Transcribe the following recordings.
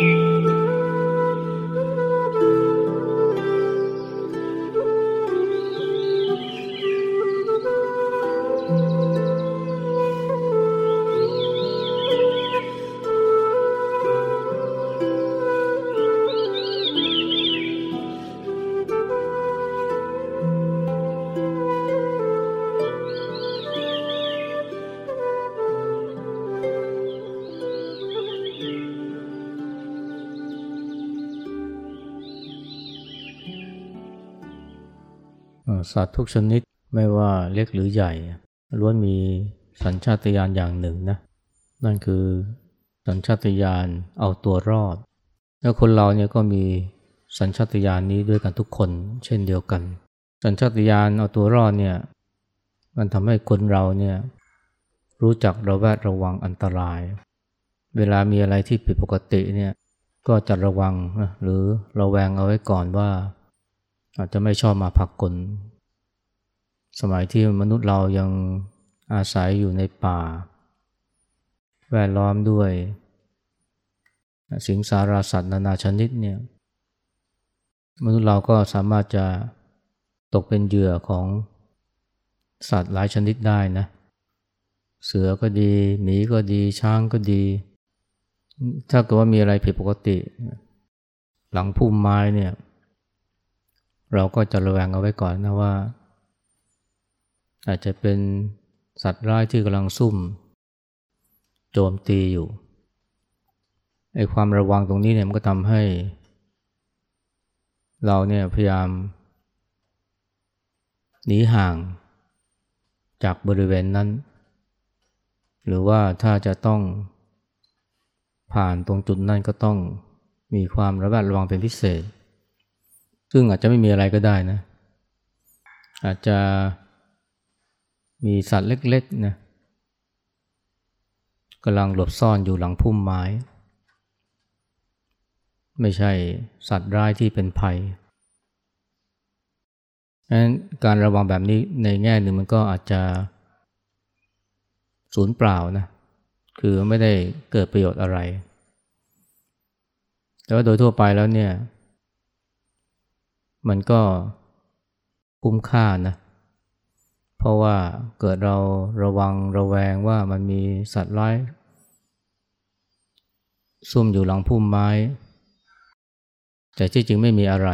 you. สัตว์ทุกชนิดไม่ว่าเล็กหรือใหญ่ล้วนมีสัญชาตญาณอย่างหนึ่งนะนั่นคือสัญชาตญาณเอาตัวรอด แล้วคนเราเนี่ยก็มีสัญชาตญาณนี้ด้วยกันทุกคน เช่นเดียวกัน สัญชาตญาณเอาตัวรอดเนี่ยมันทำให้คนเราเนี่ยรู้จักระแวดระวังอันตราย เวลามีอะไรที่ผิดปกติเนี่ยก็จะระวังนะหรือระแวงเอาไว้ก่อนว่า อาจจะไม่ชอบมาผักกล สมัยที่มนุษย์เรายังอาศัยอยู่ในป่า แวดล้อมด้วย สิงสาราสัตว์นานาชนิดเนี่ยมนุษย์เราก็สามารถจะตกเป็นเหยื่อของสัตว์หลายชนิดได้นะ เสือก็ดี หมีก็ดี ช้างก็ดี ถ้าเกิดว่ามีอะไรผิดปกติ หลังพุ่มไม้เนี่ย เราก็จะระแวงเอาไว้ก่อนนะว่า อาจจะเป็นสัตว์ร้ายที่กำลังซุ่ม โจมตีอยู่ไอ้ความระวังตรงนี้เนี่ยมันก็ทำให้ เราเนี่ยพยายาม หนีห่างจากบริเวณนั้น หรือว่าถ้าจะต้องผ่านตรงจุดนั้นก็ต้องมีความระแวดระวังเป็นพิเศษ ซึ่งอาจจะไม่มีอะไรก็ได้นะ อาจจะ มีสัตว์เล็กๆนะกำลังหลบซ่อนอยู่หลังพุ่มไม้ ไม่ใช่สัตว์ร้ายที่เป็นภัยงนั้นการระวังแบบนี้ในแง่หนึ่งมันก็อาจจะสูญเปล่านะ คือไม่ได้เกิดประโยชน์อะไร แต่ว่าโดยทั่วไปแล้วเนี่ย มันก็คุ้มค่านะ เพราะว่าเกิดเราระวังระแวงว่ามันมีสัตว์ร้ายซุ่มอยู่หลังพุ่มไม้ แต่ที่จริงไม่มีอะไร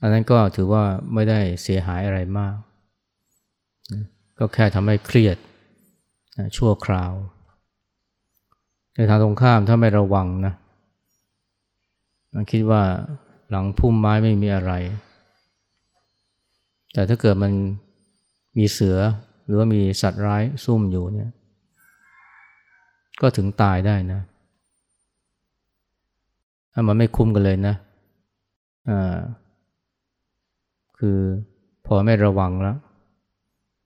อันนั้นก็ถือว่าไม่ได้เสียหายอะไรมาก ก็แค่ทำให้เครียดชั่วคราว ในทางตรงข้ามถ้าไม่ระวังนะคิดว่าหลังพุ่มไม้ไม่มีอะไร แต่ถ้าเกิดมันมีเสือหรือว่ามีสัตว์ร้ายซุ่มอยู่เนี่ย ก็ถึงตายได้นะ ถ้ามันไม่คุ้มกันเลยนะอ่าคือพอไม่ระวังแล้ว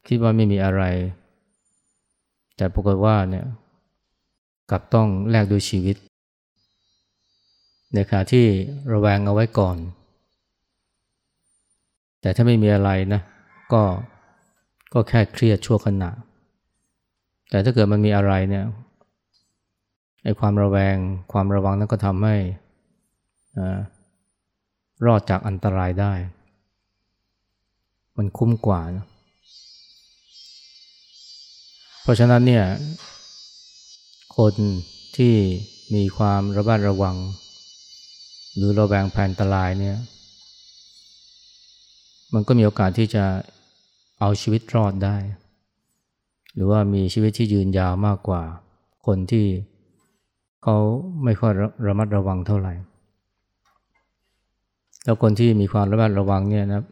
คิดว่าไม่มีอะไร แต่ปรากฏว่าเนี่ยกลับต้องแลกด้วยชีวิต ในขณะที่ระแวงเอาไว้ก่อน แต่ถ้าไม่มีอะไรนะ ก็ก็แค่เครียดชั่วขณะ แต่ถ้าเกิดมันมีอะไรเนี่ยไอ้ความระแวงความระวังนั้นก็ทำให้รอดจากอันตรายได้ มันคุ้มกว่านะเพราะฉะนั้นเนี่ย คนที่มีความระบัดระวัง หรือระแวงแผนอันตรายเนี่ย มันก็มีโอกาสที่จะเอาชีวิตรอดได้ หรือว่ามีชีวิตที่ยืนยาวมากกว่า คนที่เขาไม่ค่อยระมัดระวังเท่าไหร่ แล้วคนที่มีความระมัดระวังเนี่ยนะ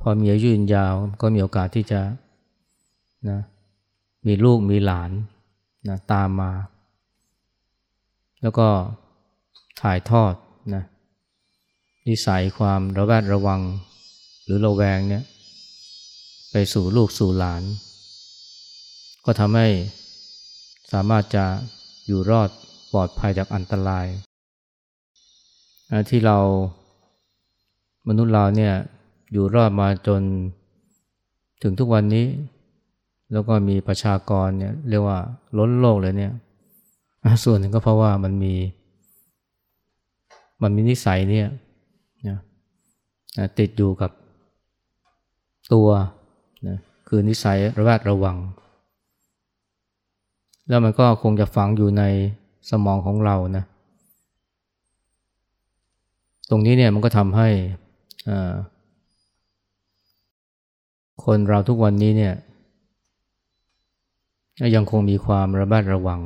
พอมีอายุยืนยาวก็มีโอกาสที่จะนะมีลูกมีหลานนะตามมา แล้วก็ถ่ายทอดนะนิสัยความระแวดระวัง รือระแวงเนี่ยไปสู่ลูกสู่หลาน ก็ทำให้สามารถจะอยู่รอดปลอดภัยจากอันตรายที่เรามนุษย์เราเนี่ยอยู่รอดมาจนถึงทุกวันนี้ แล้วก็มีประชากรเนี่ยเรียกว่าล้นโลกเลยเนี่ยส่วนหนึ่งก็เพราะว่ามันมี มันมีนิสัยเนี่ยนะติดอยู่กับ ตัวนะคือนิสัยระแวดระวัง แล้วมันก็คงจะฝังอยู่ในสมองของเรานะตรงนี้เนี่ยมันก็ทำให้คนเราทุกวันนี้เนี่ยยังคงมีความระแวดระวัง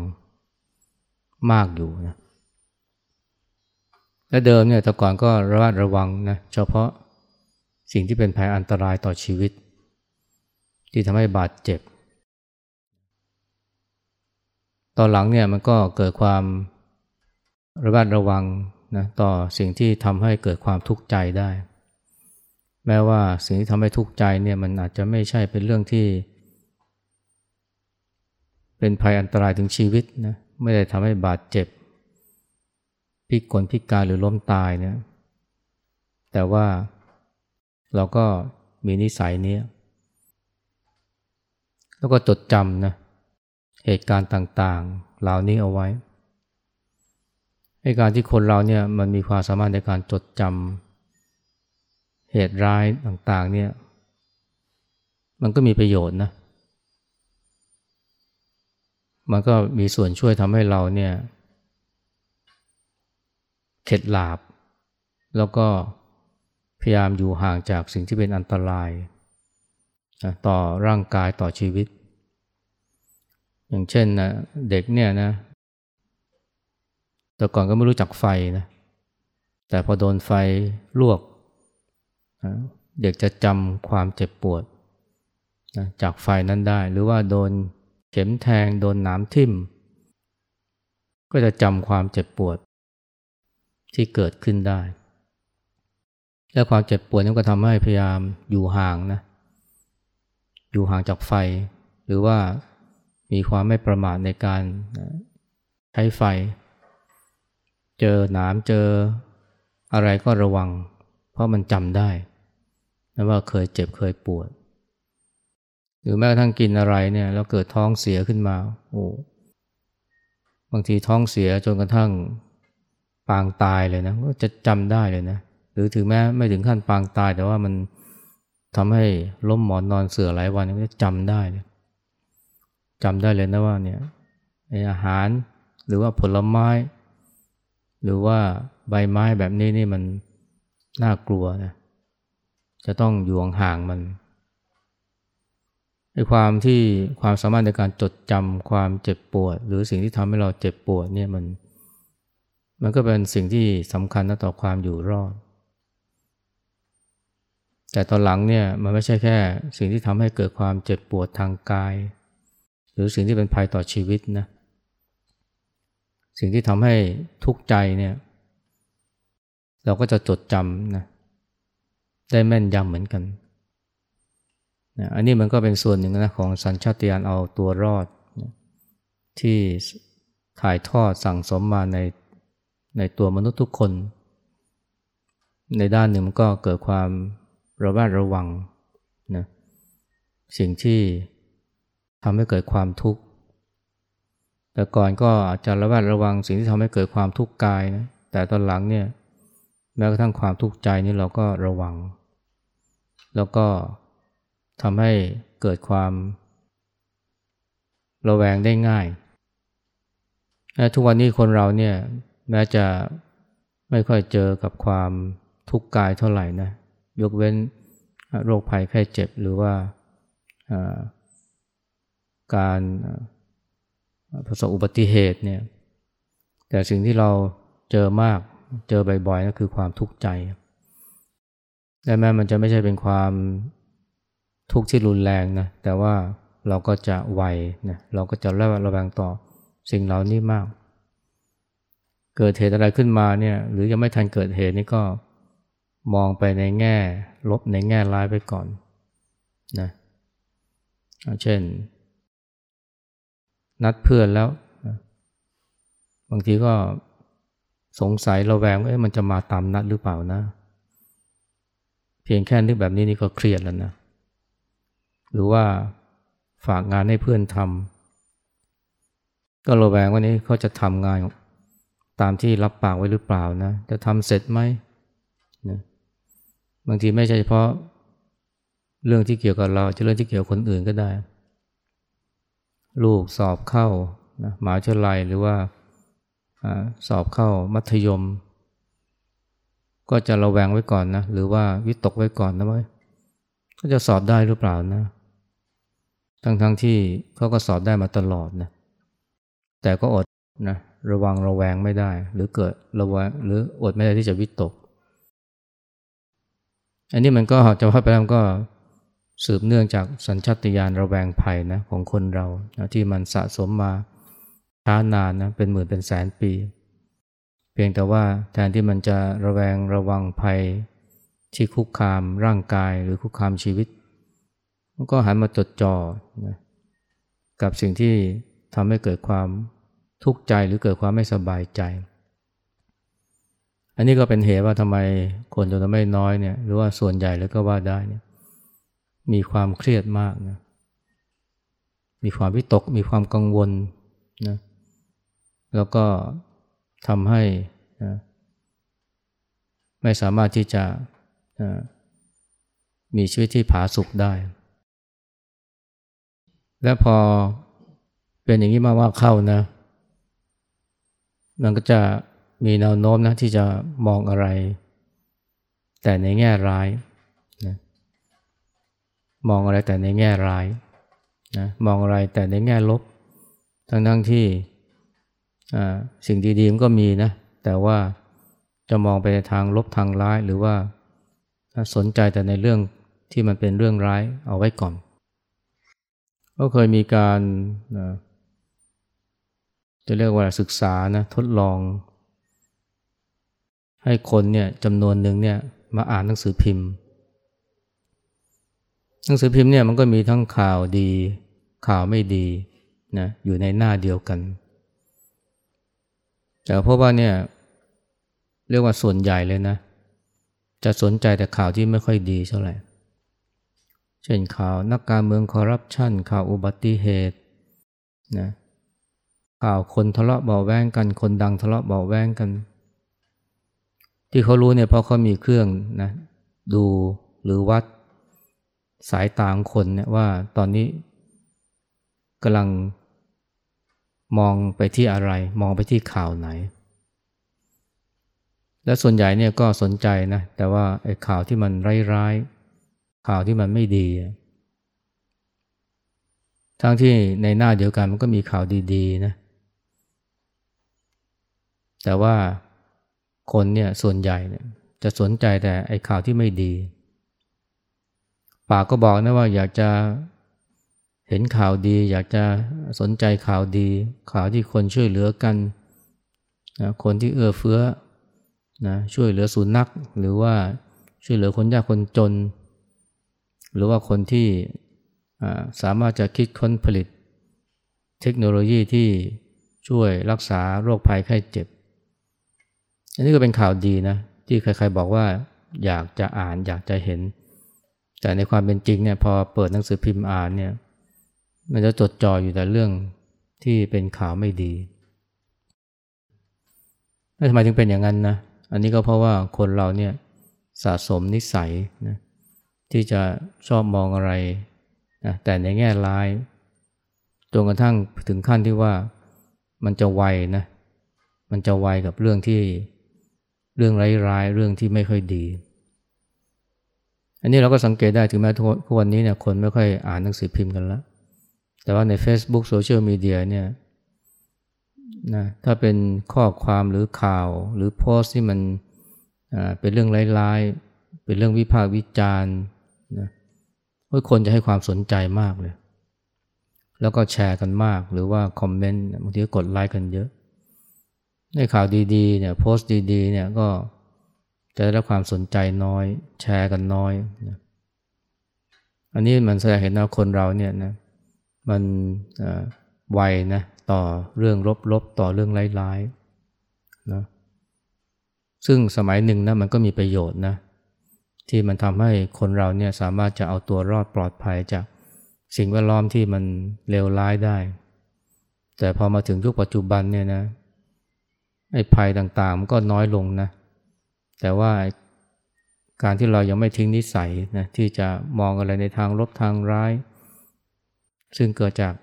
มากอยู่นะและเดิมเนี่ยแต่ก่อนก็ระแวดระวังนะเฉพาะ สิ่งที่เป็นภัยอันตรายต่อชีวิต ที่ทำให้บาดเจ็บ ตอนหลังเนี่ยมันก็เกิดความระแวดระวังนะต่อสิ่งที่ทำให้เกิดความทุกข์ใจได้ แม้ว่าสิ่งที่ทำให้ทุกข์ใจเนี่ยมันอาจจะไม่ใช่เป็นเรื่องที่ เป็นภัยอันตรายถึงชีวิตนะไม่ได้ทำให้บาดเจ็บ พิกลพิการหรือล้มตายเนี่ยแต่ว่า เราก็มีนิสัยนี้แล้วก็จดจำนะเหตุการณ์ต่างๆ เหล่านี้เอาไว้ให้การที่คนเราเนี่ยมันมีความสามารถในการจดจำเหตุร้ายต่างๆเนี่ยมันก็มีประโยชน์นะ มันก็มีส่วนช่วยทำให้เราเนี่ยเข็ดหลาบ แล้วก็ ยายามอยู่ห่างจากสิ่งที่เป็นอันตราย ต่อร่างกายต่อชีวิต อย่างเช่นนะเด็กเนี่ยนะ แต่ก่อนก็ไม่รู้จักไฟนะ แต่พอโดนไฟลวก เด็กจะจำความเจ็บปวดจากไฟนั้นได้ หรือว่าโดนเข็มแทง โดนน้ำทิ่ม ก็จะจำความเจ็บปวดที่เกิดขึ้นได้ และความเจ็บปวดนั้นก็ทำให้พยายามอยู่ห่างนะอยู่ห่างจากไฟ หรือว่ามีความไม่ประมาทในการใช้ไฟ เจอหนามเจออะไรก็ระวัง เพราะมันจำได้นะว่าเคยเจ็บเคยปวด หรือแม้กระทั่งกินอะไรเนี่ยแล้วเกิดท้องเสียขึ้นมาโอ้บางทีท้องเสียจนกระทั่งปางตายเลยนะก็จะจำได้เลยนะ หรือถึงแม้ไม่ถึงขั้นปางตาย แต่ว่ามันทำให้ล้มหมอนนอนเสือหลายวันก็จำได้จำได้เลยนะว่าเนี่ยอาหารหรือว่าผลไม้ หรือว่าใบไม้แบบนี้นี่มันน่ากลัวนะจะต้องอยู่ห่างมันในความที่ความสามารถในการจดจำความเจ็บปวด หรือสิ่งที่ทำให้เราเจ็บปวดเนี่ยมัน มันก็เป็นสิ่งที่สำคัญนะต่อความอยู่รอด แต่ตอนหลังเนี่ยมันไม่ใช่แค่สิ่งที่ทำให้เกิดความเจ็บปวดทางกาย หรือสิ่งที่เป็นภัยต่อชีวิตนะสิ่งที่ทำให้ทุกข์ใจเนี่ยเราก็จะจดจำนะได้แม่นยำเหมือนกันนะอันนี้มันก็เป็นส่วนหนึ่งนะของสัญชาตญาณเอาตัวรอดนะที่ถ่ายทอดสั่งสมมาในในตัวมนุษย์ทุกคน ในด้านหนึ่งมันก็เกิดความ ระแวดระวังนะสิ่งที่ทำให้เกิดความทุกข์ แต่ก่อนก็อาจจะระแวดระวังสิ่งที่ทำให้เกิดความทุกข์กายนะแต่ตอนหลังเนี่ยแม้กระทั่งความทุกข์ใจนี่เราก็ระวัง แล้วก็ทำให้เกิดความระแวงได้ง่ายทุกวันนี้คนเราเนี่ยแม้จะไม่ค่อยเจอกับความทุกข์กายเท่าไหร่นะ ยกเว้นโรคภัยไข้เจ็บหรือว่าการประสบอุบัติเหตุเนี่ยแต่สิ่งที่เราเจอมากเจอบ่อยๆก็คือความทุกข์ใจและแม้มันจะไม่ใช่เป็นความทุกข์ที่รุนแรงนะแต่ว่าเราก็จะไวนะเราก็จะระระแวงต่อสิ่งเหล่านี้มาก เกิดเหตุอะไรขึ้นมาเนี่ยหรือยังไม่ทันเกิดเหตุนี่ก็ มองไปในแง่ลบในแง่ร้ายไปก่อนนะเช่น นัดเพื่อนแล้ว บางทีก็สงสัยราแวงว่ามันจะมาตามนัดหรือเปล่านะ เพียงแค่นึกแบบนี้นี่ก็เครียดแล้วนะ หรือว่าฝากงานให้เพื่อนทำก็ระแวงว่านี้เขาจะทำงานตามที่รับปากไว้หรือเปล่านะ จะทำเสร็จไหมนะ บางทีไม่ใช่เฉพาะเรื่องที่เกี่ยวกับเราจะเรื่องที่เกี่ยวกับคนอื่นก็ได้ ลูกสอบเข้านะหมหาวิทยาลัยหรือว่าอสอบเข้ามัธยม ก็จะระแวงไว้ก่อนนะหรือว่าวิตกไว้ก่อนนะว่าก็จะสอบได้หรือเปล่านะ ทั้งๆทที่เขาก็สอบได้มาตลอดนะแต่ก็อดนะระวังระแวงไม่ได้ หรือเกิดระแวงหรืออดไม่ได้ที่จะวิตก อันนี้มันก็จะว่าไปแล้วก็สืบเนื่องจากสัญชาตญาณระแวงภัยนะของคนเรานะที่มันสะสมมาช้านานนะเป็นหมื่นเป็นแสนปี เพียงแต่ว่าแทนที่มันจะระแวงระวังภัยที่คุกคามร่างกายหรือคุกคามชีวิต มันก็หันมาจดจ่อนะกับสิ่งที่ทำให้เกิดความทุกข์ใจหรือเกิดความไม่สบายใจ อันนี้ก็เป็นเหตุว่าทำไมคนจำนวนไม่น้อยเนี่ยหรือว่าส่วนใหญ่แล้วก็ว่าได้เนี่ยมีความเครียดมากนะมีความวิตก มีความกังวลนะแล้วก็ทำให้นะไม่สามารถที่จะนะมีชีวิตที่ผาสุกได้ และพอเป็นอย่างนี้มาว่าเข้านะ มันก็จะ มีแนวโน้มนะที่จะมองอะไร แต่ในแง่ร้ายนะมองอะไรแต่ในแง่ร้ายนะมองอะไรแต่ในแง่ลบ ทั้งทั้งที่สิ่งดีๆมันก็มีนะ แต่ว่าจะมองไปในทางลบทางร้ายหรือว่าสนใจแต่ในเรื่องที่มันเป็นเรื่องร้ายเอาไว้ก่อน ก็เคยมีการจะเรียกว่าศึกษานะทดลอง ให้คนเนี่ยจำนวนหนึ่งเนี่ยมาอ่านหนังสือพิมพ์ หนังสือพิมพ์เนี่ยมันก็มีทั้งข่าวดี ข่าวไม่ดีนะอยู่ในหน้าเดียวกัน แต่เพราะว่าเนี่ยเรียกว่าส่วนใหญ่เลยนะ จะสนใจแต่ข่าวที่ไม่ค่อยดีเท่าไหร่ เช่นข่าวนักการเมืองคอร์รัปชันข่าวอุบัติเหตุนะข่าวคนทะเลาะเบาแวงกัน คนดังทะเลาะเบาแวงกัน ที่เขารู้เนี่ยเพราะเขามีเครื่องนะดูหรือวัดสายตาของคนเนี่ยว่าตอนนี้กำลังมองไปที่อะไร มองไปที่ข่าวไหน และส่วนใหญ่เนี่ยก็สนใจนะ แต่ว่าไอ้ข่าวที่มันร้ายๆข่าวที่มันไม่ดี ทั้งที่ในหน้าเดียวกันมันก็มีข่าวดีๆนะ แต่ว่า คนเนี่ยส่วนใหญ่เนี่ยจะสนใจแต่ไอ้ข่าวที่ไม่ดี ปากก็บอกนะว่าอยากจะเห็นข่าวดี อยากจะสนใจข่าวดี ข่าวที่คนช่วยเหลือกันนะคนที่เอื้อเฟื้อนะช่วยเหลือสุนัขหรือว่าช่วยเหลือคนยากคนจน หรือว่าคนที่สามารถจะคิดค้นผลิต เทคโนโลยีที่ช่วยรักษาโรคภัยไข้เจ็บ อันนี้ก็เป็นข่าวดีนะ ที่ใครๆบอกว่าอยากจะอ่านอยากจะเห็น แต่ในความเป็นจริงเนี่ยพอเปิดหนังสือพิมพ์อ่านเนี่ยมันจะจดจ่ออยู่แต่เรื่องที่เป็นข่าวไม่ดีทำไมถึงเป็นอย่างนั้นนะอันนี้ก็เพราะว่าคนเราเนี่ยสะสมนิสัยนะที่จะชอบมองอะไรนะแต่ในแง่ร้ายจนกระทั่งถึงขั้นที่ว่ามันจะไวนะมันจะไวกับเรื่องที่ เรื่องร้ายๆ เรื่องที่ไม่ค่อยดี อันนี้เราก็สังเกตได้ถึงแม้ทุกวันนี้เนี่ยคนไม่ค่อยอ่านหนังสือพิมพ์กันแล้ว แต่ว่าใน Facebook โซเชียลมีเดียเนี่ยนะถ้าเป็นข้อความหรือข่าวหรือโพสที่มันเป็นเรื่องร้ายๆ เป็นเรื่องวิพากษ์วิจารณ์นะคนจะให้ความสนใจมากเลย แล้วก็แชร์กันมากหรือว่าคอมเมนต์บางทีก็กดไลค์กันเยอะ ในข่าวดีๆเนี่ยโพสต์ดีๆเนี่ยก็จะได้รับความสนใจน้อย แชร์กันน้อยนะอันนี้มันแสดงเห็นว่าคนเราเนี่ยนะมันไวนะต่อเรื่องลบๆ ต่อเรื่องร้ายๆนะซึ่งสมัยหนึ่งนะมันก็มีประโยชน์นะที่มันทำให้คนเราเนี่ยสามารถจะเอาตัวรอดปลอดภัยจากสิ่งแวดล้อมที่มันเลวร้ายได้ แต่พอมาถึงยุคปัจจุบันเนี่ยนะ ไอ้ภัยต่างๆมันก็น้อยลงนะ แต่ว่าการที่เรายังไม่ทิ้งนิสัยนะที่จะมองอะไรในทางลบทางร้าย ซึ่งเกิดจาก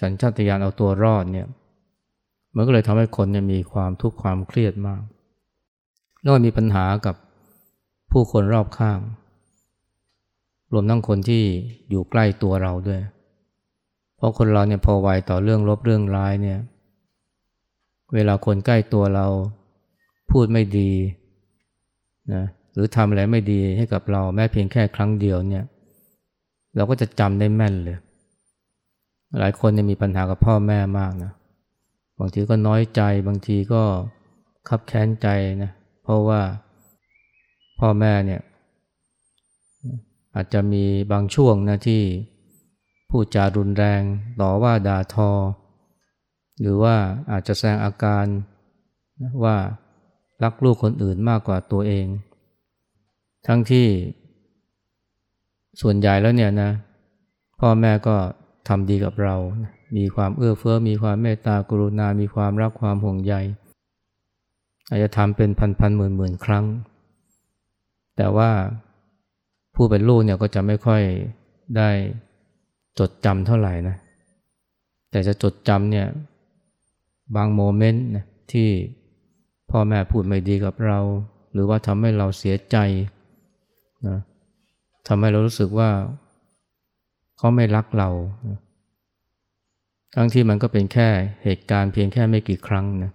สัญชาตญาณเอาตัวรอดเนี่ยมันก็เลยทำให้คนเนี่ยมีความทุกข์ความเครียดมาก แล้วมีปัญหากับผู้คนรอบข้าง รวมทั้งคนที่อยู่ใกล้ตัวเราด้วย เพราะคนเราเนี่ยพอไวต่อเรื่องลบเรื่องร้ายเนี่ย เวลาคนใกล้ตัวเราพูดไม่ดีนะหรือทำอะไรไม่ดีให้กับเราแม้เพียงแค่ครั้งเดียวเนี่ย เราก็จะจำได้แม่นเลย หลายคนเนี่ยมีปัญหากับพ่อแม่มากนะบางทีก็น้อยใจบางทีก็คับแค้นใจนะเพราะว่าพ่อแม่เนี่ยอาจจะมีบางช่วงนะที่พูดจารุนแรงต่อว่าด่าทอ หรือว่าอาจจะแสดงอาการว่ารักลูกคนอื่นมากกว่าตัวเอง ทั้งที่ส่วนใหญ่แล้วเนี่ยนะพ่อแม่ก็ทำดีกับเรา มีความเอื้อเฟื้อ มีความเมตตากรุณา มีความรักความห่วงใย อาจจะทำเป็นพันพันหมื่นหมื่นครั้ง แต่ว่าผู้เป็นลูกเนี่ยก็จะไม่ค่อยได้จดจำเท่าไหร่นะ แต่จะจดจำเนี่ย บางโมเมนต์นะที่พ่อแม่พูดไม่ดีกับเรา หรือว่าทำให้เราเสียใจนะทำให้เรารู้สึกว่าเขาไม่รักเราทั้งที่มันก็เป็นแค่เหตุการณ์เพียงแค่ไม่กี่ครั้งนะ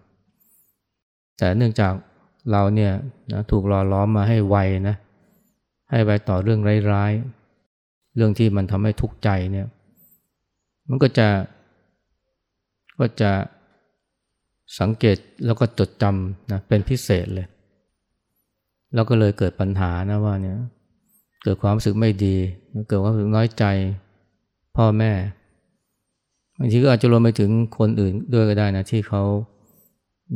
แต่เนื่องจากเราเนี่ยนะถูกหล่อล้อมมาให้ไวนะให้ไวต่อเรื่องร้ายๆ เรื่องที่มันทำให้ทุกข์ใจเนี่ย มันก็จะก็จะ สังเกตแล้วก็จดจำนะเป็นพิเศษเลย แล้วก็เลยเกิดปัญหานะว่าเนี่ยเกิดความรู้สึกไม่ดีเกิดความรู้สึกน้อยใจพ่อแม่บางทีก็อาจจะรวมไปถึงคนอื่นด้วยก็ได้นะที่เขา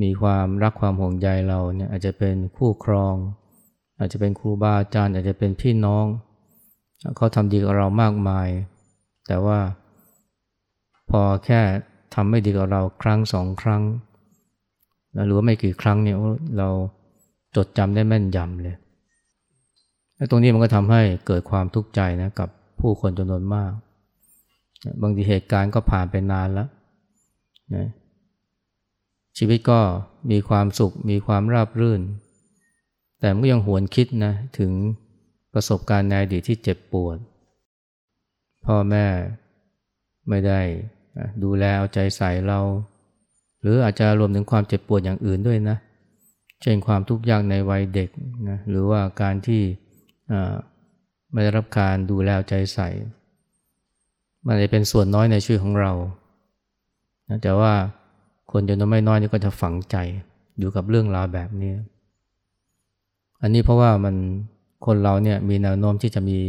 มีความรักความห่วงใยเราเนี่ยอาจจะเป็นคู่ครอง อาจจะเป็นครูบาอาจารย์ อาจจะเป็นพี่น้องเขาทำดีกับเรามากมาย แต่ว่าพอแค่ทำไม่ดีกับเราครั้งสองครั้ง หรือว่าไม่กี่ครั้งเนี่ยเราจดจำได้แม่นยำเลยตรงนี้มันก็ทำให้เกิดความทุกข์ใจนะกับผู้คนจำนวนมาก บางทีเหตุการณ์ก็ผ่านไปนานแล้วนะชีวิตก็มีความสุขมีความราบรื่น แต่มันก็ยังหวนคิดนะถึงประสบการณ์ในอดีตที่เจ็บปวด พ่อแม่ไม่ได้ดูแลเอาใจใส่เรา หรืออาจจะรวมถึงความเจ็บปวดอย่างอื่นด้วยนะ เช่นความทุกข์ยากในวัยเด็กนะหรือว่าการที่ไม่ได้รับการดูแลใจใส่ มันจะเป็นส่วนน้อยในชีวิตของเราแต่ว่าคนจำนวนไม่น้อยนี่ก็จะฝังใจอยู่กับเรื่องราวแบบนี้ อันนี้เพราะว่ามันคนเราเนี่ยมีแนวโน้มที่จะมี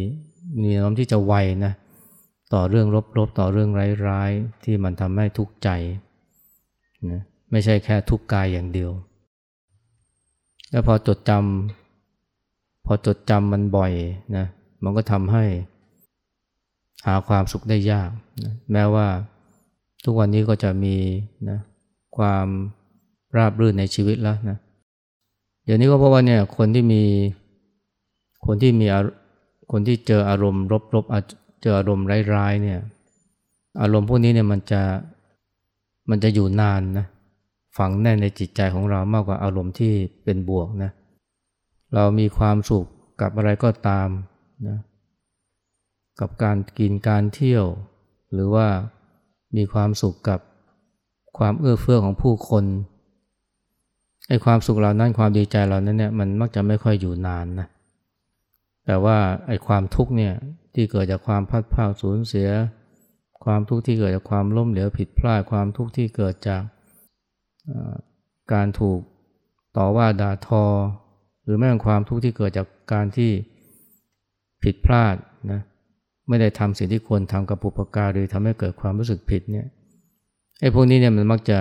มีแนวโน้มที่จะไวนะต่อเรื่องลบๆต่อเรื่องร้ายๆที่มันทำให้ทุกข์ใจ นะไม่ใช่แค่ทุกกายอย่างเดียว แล้วพอจดจำพอจดจำมันบ่อยนะมันก็ทำให้หาความสุขได้ยากนะแม้ว่าทุกวันนี้ก็จะมีนะความราบรื่นในชีวิตแล้วนะเดี๋ยวนี้ก็เพราะว่าเนี่ยคนที่มีคนที่มีคนที่เจออารมณ์ลบๆเจออารมณ์ร้ายๆเนี่ยอารมณ์พวกนี้เนี่ยมันจะ มันจะอยู่นานนะฝังแน่นในจิตใจของเรามากกว่าอารมณ์ที่เป็นบวกนะเรามีความสุขกับอะไรก็ตามนะกับการกินการเที่ยว หรือว่ามีความสุขกับความเอื้อเฟื้อของผู้คนไอ้ความสุขเหล่านั้นความดีใจเหล่านั้นเนี่ยมันมักจะไม่ค่อยอยู่นานนะแต่ว่าไอ้ความทุกข์เนี่ยที่เกิดจากความพัดพาสูญเสีย ความทุกข์ที่เกิดจากความล้มเหลวผิดพลาดความทุกข์ที่เกิดจากการถูกต่อว่าด่าทอ หรือแม้แต่ความทุกข์ที่เกิดจากการที่ผิดพลาดนะไม่ได้ทำสิ่งที่ควรทำกับปุปการหรือทำให้เกิดความรู้สึกผิดเนี่ยไอ้พวกนี้เนี่ยมันมักจะ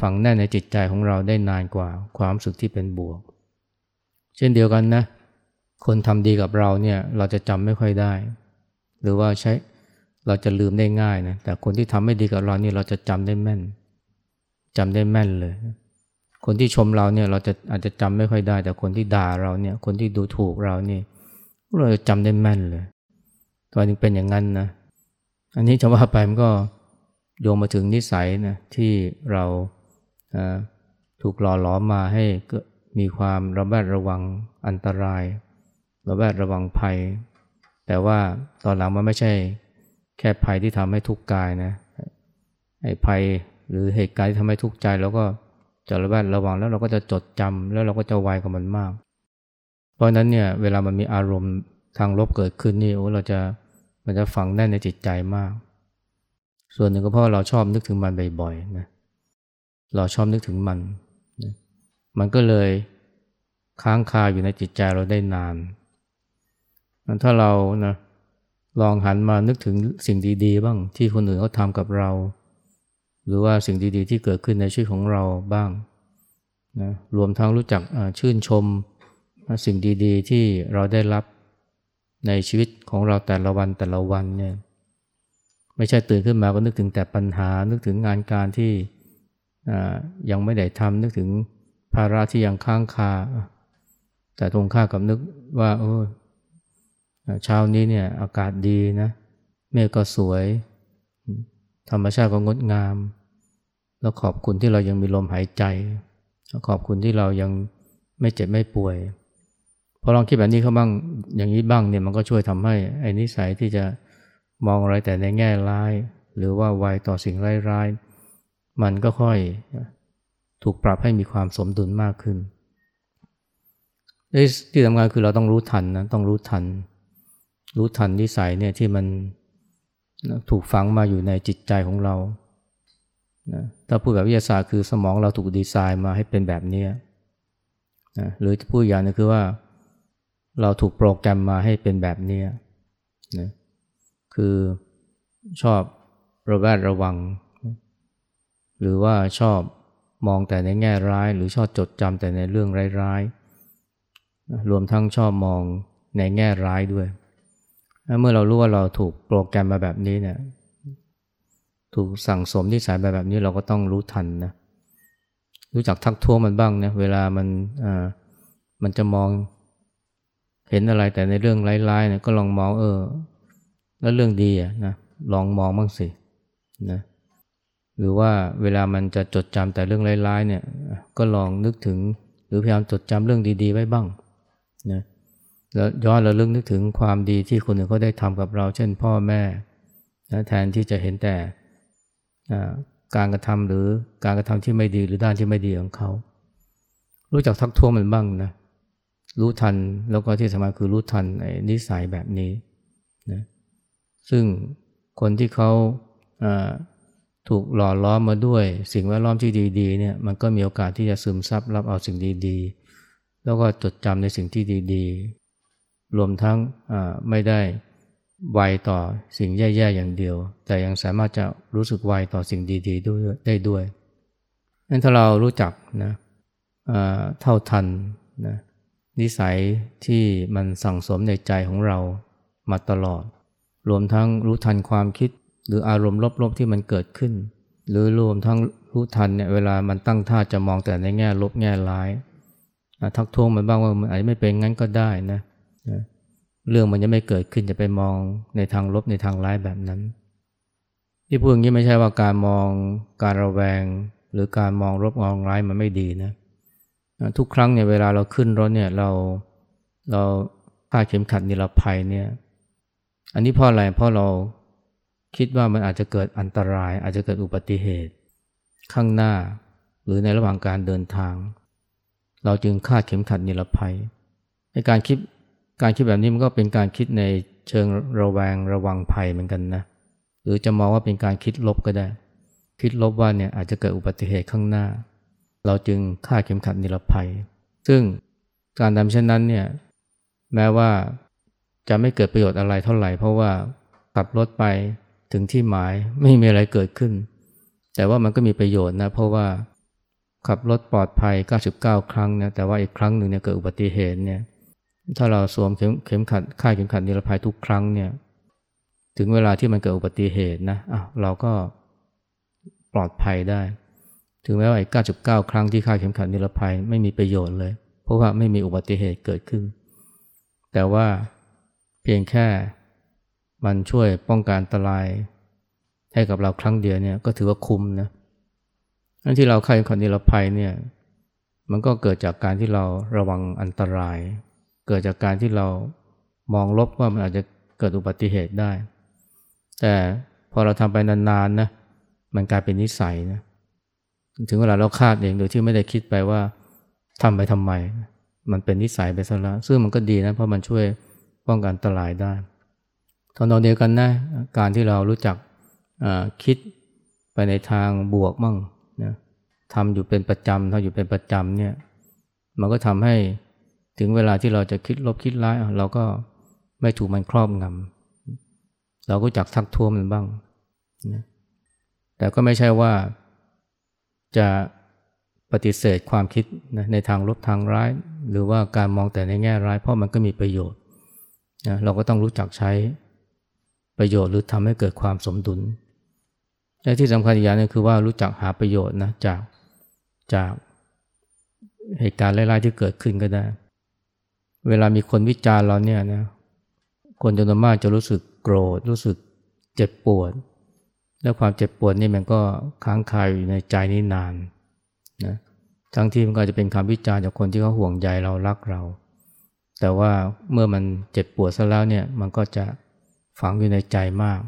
ฝังแน่นในจิตใจของเราได้นานกว่าความรู้สึกที่เป็นบวก เช่นเดียวกันนะ คนทำดีกับเราเนี่ยเราจะจำไม่ค่อยได้ หรือว่าใช้ เราจะลืมได้ง่ายนะแต่คนที่ทำไม่ดีกับเรานี่เราจะจำได้แม่นจำได้แม่นเลย คนที่ชมเราเนี่ยเราจะอาจจะจำไม่ค่อยได้ แต่คนที่ด่าเราเนี่ย คนที่ดูถูกเรานี่เราจะจำได้แม่นเลยตอนนี้เป็นอย่างนั้นนะอันนี้จะว่าไปมันก็โยงมาถึงนิสัยนะที่เราถูกหล่อหลอมมาให้มีความระแวดระวังอันตราย ระแวดระวังภัย แต่ว่าตอนหลังมันไม่ใช่ แค่ภัยที่ทำให้ทุกข์กายนะไอ้ภัยหรือเหตุการณ์ที่ทำให้ทุกข์ใจเราก็จะระแวดระวังแล้วเราก็จะจดจำแล้วเราก็จะไวกับมันมาก เพราะนั้นเนี่ยเวลามันมีอารมณ์ทางลบเกิดขึ้นนี่โอ้เราจะมันจะฝังแน่นในจิตใจมาก ส่วนหนึ่งก็เพราะเราชอบนึกถึงมันบ่อยๆนะเราชอบนึกถึงมันนะมันก็เลยค้างคาอยู่ในจิตใจเราได้นานถ้าเรานะ ลองหันมานึกถึงสิ่งดีๆ บ้างที่คนอื่นเขาทำกับเรา หรือว่าสิ่งดีๆ ที่เกิดขึ้นในชีวิตของเราบ้างนะรวมทั้งรู้จักชื่นชมสิ่งดีๆ ที่เราได้รับในชีวิตของเราแต่ละวันแต่ละวันเนี่ยไม่ใช่ตื่นขึ้นมาก็นึกถึงแต่ปัญหา นึกถึงงานการที่ยังไม่ได้ทำนึกถึงภาระที่ยังค้างคา แต่ตรงข้ากับนึกว่า เออ เช้านี้เนี่ยอากาศดีนะเมฆก็สวย ธรรมชาติก็งดงาม แล้วขอบคุณที่เรายังมีลมหายใจ ขอบคุณที่เรายังไม่เจ็บไม่ป่วยพอลองคิดแบบนี้เขาบ้างอย่างนี้บ้างเนี่ยมันก็ช่วยทำให้ไอ้นิสัยที่จะมองอะไรแต่ในแง่ร้าย หรือว่าไวต่อสิ่งร้ายๆมันก็ค่อยถูกปรับให้มีความสมดุลมากขึ้นที่ทำงานคือเราต้องรู้ทันนะต้องรู้ทัน รู้ทันนิสัยเนี่ยที่มันถูกฝังมาอยู่ในจิตใจของเรานะถ้าพูดแบบวิทยาศาสตร์คือสมองเราถูกดีไซน์มาให้เป็นแบบนี้นะหรือพูดอย่างนึงคือว่า เราถูกโปรแกรมมาให้เป็นแบบนี้นะคือชอบระแวดระวัง หรือว่าชอบมองแต่ในแง่ร้าย หรือชอบจดจำแต่ในเรื่องร้ายๆรวมทั้งชอบมองในแง่ร้ายด้วย เมื่อเรารู้ว่าเราถูกโปรแกรมมาแบบนี้เนี่ยถูกสั่งสมที่สายแบบแบบนี้เราก็ต้องรู้ทันนะรู้จักทักท้วงมันบ้างนะเวลามันอ่ามันจะมองเห็นอะไรแต่ในเรื่องร้ายๆเนี่ยก็ลองมองเออ แล้วเรื่องดีอะนะลองมองบ้างสินะหรือว่าเวลามันจะจดจำแต่เรื่องร้ายๆเนี่ย ก็ลองนึกถึงหรือพยายามจดจำเรื่องดี ๆ ไว้บ้างนะ แล้วย้อนเราเรื่องนึกถึงความดีที่คนอื่นเขาได้ทำกับเรา เช่นพ่อแม่นะแทนที่จะเห็นแต่การกระทำหรือการกระทำที่ไม่ดีหรือด้านที่ไม่ดีของเขา รู้จักทักท้วงมันบ้างนะรู้ทันแล้วก็ที่สำคัญคือรู้ทันนิสัยแบบนี้นะซึ่งคนที่เขาถูกหล่อล้อมมาด้วย สิ่งแวดล้อมที่ดีๆเนี่ยมันก็มีโอกาสที่จะซึมซับรับเอาสิ่งดีๆ แล้วก็จดจำในสิ่งที่ดี รวมทั้งไม่ได้ไวต่อสิ่งแย่ๆอย่างเดียว แต่ยังสามารถจะรู้สึกไวต่อสิ่งดีๆด้วยได้ด้วยนั้นถ้าเรารู้จักนะเท่าทันนะนิสัยที่มันสั่งสมในใจของเรามาตลอด รวมทั้งรู้ทันความคิด หรืออารมณ์ลบๆที่มันเกิดขึ้น หรือรวมทั้งรู้ทันเนี่ยเวลามันตั้งท่าจะมองแต่ในแง่ลบแง่ร้ายทักท้วงมันบ้างว่ามันอาจจะไม่เป็นงั้นก็ได้นะเเรื่องมันจะไม่เกิดขึ้นจะไปมองในทางลบในทางร้ายแบบนั้น ที่พูดอย่างนี้ไม่ใช่ว่าการมองการระแวง หรือการมองลบมองร้ายมันไม่ดีนะทุกครั้งเนี่ยเวลาเราขึ้นรถเนี่ยเราเราคาดเข็มขัดนิรภัยเนี่ย อันนี้เพราะอะไรเพราะเราคิดว่ามันอาจจะเกิดอันตราย อาจจะเกิดอุบัติเหตุ ข้างหน้า หรือในระหว่างการเดินทาง เราจึงคาดเข็มขัดนิรภัยในการคิด การคิดแบบนี้มันก็เป็นการคิดในเชิงระแวงระวังภัยเหมือนกันนะ หรือจะมองว่าเป็นการคิดลบก็ได้ คิดลบว่าเนี่ยอาจจะเกิดอุบัติเหตุข้างหน้า เราจึงฆ่าเข็มขัดนิรภัย ซึ่งการทำเช่นนั้นเนี่ยแม้ว่าจะไม่เกิดประโยชน์อะไรเท่าไหร่ เพราะว่าขับรถไปถึงที่หมายไม่มีอะไรเกิดขึ้น แต่ว่ามันก็มีประโยชน์นะเพราะว่าขับรถปลอดภัย 99 ครั้งนะแต่ว่าอีกครั้งหนึ่งเนี่ยเกิดอุบัติเหตุเนี่ย ถ้าเราสวมเข็มเข็มขัดค่าเข็มขัดนิรภัยทุกครั้งเนี่ย ถึงเวลาที่มันเกิดอุบัติเหตุนะะเราก็ปลอดภัยได้ ถึงแม้ว่าไอ้99 ครั้งที่ค่าเข็มขัดนิรภัยไม่มีประโยชน์เลย เพราะว่าไม่มีอุบัติเหตุเกิดขึ้น แต่ว่าเพียงแค่มันช่วยป้องกันอันตราย ให้กับเราครั้งเดียวเนี่ยก็ถือว่าคุ้มนะอันที่เราค่าเข็มขัดนิรภัยเนี่ยมันก็เกิดจากการที่เราระวังอันตราย เกิดจากการที่เรามองลบว่ามันอาจจะเกิดอุบัติเหตุได้ แต่พอเราทำไปนานๆนะมันกลายเป็นนิสัยนะถึงเวลาเราคาดเองโดยที่ไม่ได้คิดไปว่าทำไปทำไม มันเป็นนิสัยไปซะแล้วซึ่งมันก็ดีนะเพราะมันช่วยป้องกันอันตรายได้ตอนเดียวกันนะการที่เรารู้จักคิดไปในทางบวกมั่งนะทำอยู่เป็นประจำทำอยู่เป็นประจำเนี่ยมันก็ทำให้ ถึงเวลาที่เราจะคิดลบคิดร้ายเราก็ไม่ถูกมันครอบงำเราก็จักทักท้วงมันบ้างนะแต่ก็ไม่ใช่ว่าจะปฏิเสธความคิดนะในทางลบทางร้าย หรือว่าการมองแต่ในแง่ร้าย เพราะมันก็มีประโยชน์นะเราก็ต้องรู้จักใช้ประโยชน์หรือทำให้เกิดความสมดุลและที่สำคัญอีกอย่างนึงคือว่ารู้จักหาประโยชน์นะจากจากเหตุการณ์ร้ายๆที่เกิดขึ้นก็ได้ เวลามีคนวิจารณ์เราเนี่ยนะคนจำนวนมากจะรู้สึกโกรธ รู้สึกเจ็บปวด และความเจ็บปวดนี่มันก็ค้างคาอยู่ในใจนี้นานนะทั้งที่มันก็จะเป็นคำวิจารณ์จากคนที่เขาห่วงใยเรารักเรา แต่ว่าเมื่อมันเจ็บปวดซะแล้วเนี่ยมันก็จะฝังอยู่ในใจมาก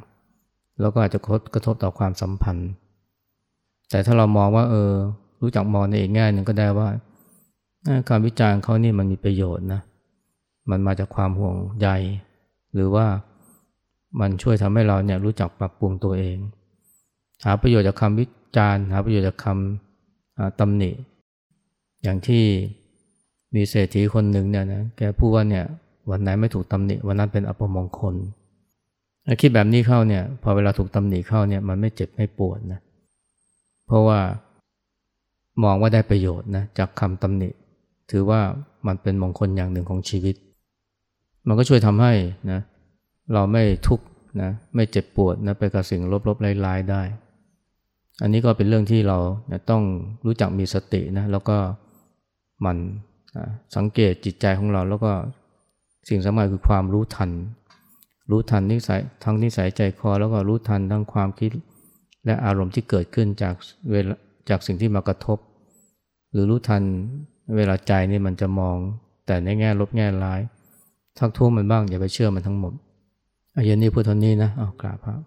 แล้วก็อาจจะกระทบต่อความสัมพันธ์ แต่ถ้าเรามองว่าเออ รู้จักมองในอีกแง่หนึ่งก็ได้ว่าการวิจารณ์เขานี่มันมีประโยชน์นะ มันมาจากความห่วงใยหรือว่ามันช่วยทำให้เราเนี่ยรู้จักปรับปรุงตัวเอง หาประโยชน์จากคำวิจารณ์หาประโยชน์จากคำตำหนิ อย่างที่มีเศรษฐีคนหนึ่งเนี่ยนะแกพูดว่าเนี่ยวันไหนไม่ถูกตำหนิวันนั้นเป็นอัปมงคลคิดแบบนี้เข้าเนี่ยพอเวลาถูกตำหนิเข้าเนี่ยมันไม่เจ็บไม่ปวดนะเพราะว่ามองว่าได้ประโยชน์นะจากคำตำหนิ ถือว่ามันเป็นมงคลอย่างหนึ่งของชีวิต มันก็ช่วยทำให้นะเราไม่ทุกข์นะไม่เจ็บปวดนะไปกับสิ่งลบๆร้ายๆได้ อันนี้ก็เป็นเรื่องที่เราต้องรู้จักมีสตินะแล้วก็มันสังเกตจิตใจของเราแล้วก็สิ่งสำคัญคือความรู้ทัน รู้ทันนิสัยทั้งนิสัยใจคอ แล้วก็รู้ทันทั้งความคิด และอารมณ์ที่เกิดขึ้นจากเวลาจากสิ่งที่มากระทบ หรือรู้ทันเวลาใจนี่มันจะมองแต่ในแง่ลบแง่ร้าย ทักท้วงมันบ้างอย่าไปเชื่อมันทั้งหมดอาเย็นนี้พูดเท่านี้นะเอากราบพระ